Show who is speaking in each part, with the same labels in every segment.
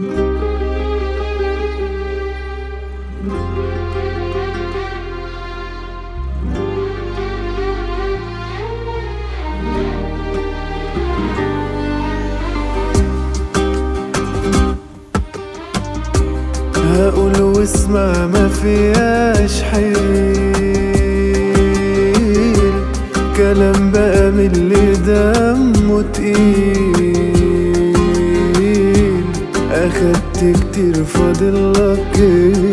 Speaker 1: هقول واسمع ما فيهاش حيل. كلام بقى من اللي دمه تقيل. اخدت كتير فاضلك إيه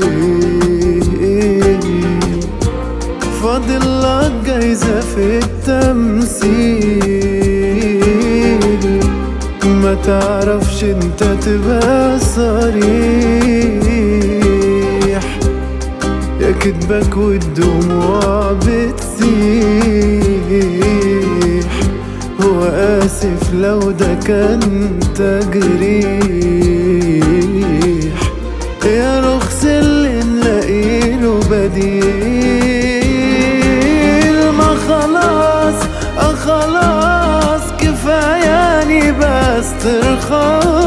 Speaker 1: فاضلك جايزة في التمثيل ما تعرفش أنت تبقى صريح. يا كدبك والدموع بتسيح. هو آسف لو ده كان تجريح. אַז דער חאָ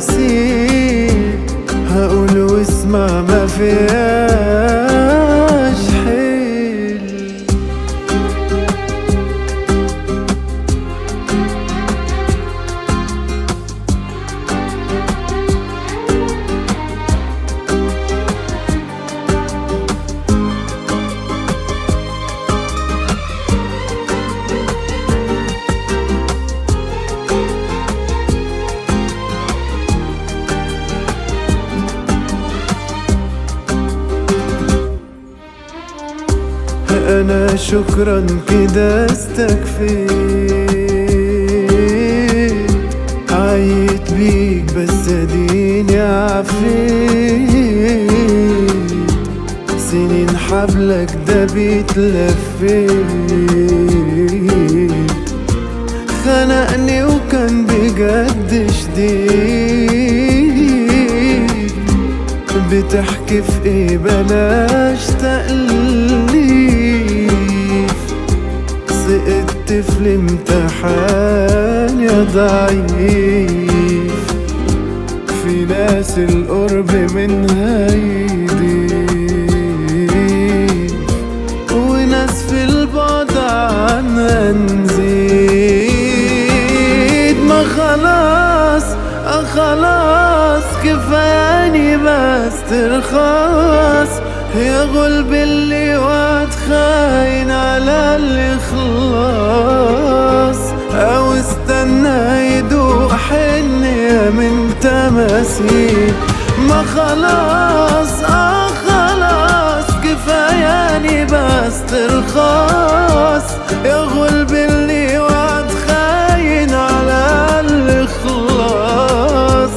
Speaker 1: sim أنا شكرا كده استكفيت. عيت بيك بس اديني عفيت سنين حبلك ده بيتلفيت. خنقني وكان بجد شديد بتحكي في إيه بلاش تأليف في الامتحان يا ضعيف. في ناس القرب منها يضيف وناس في البعد عنها نزيد ما خلاص آه خلاص كفاياني بس ترخاص يا غلب اللي وعد خاين على الإخلاص. من تماسيك ما خلاص آه خلاص كفاياني بس ترخاص. يا غلب اللي وعد خاين على الإخلاص.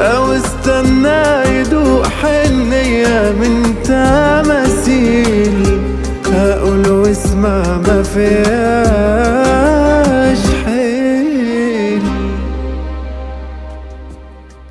Speaker 1: أو استنى يدوق حنية من تماثيل. هقول واسمع ما فيها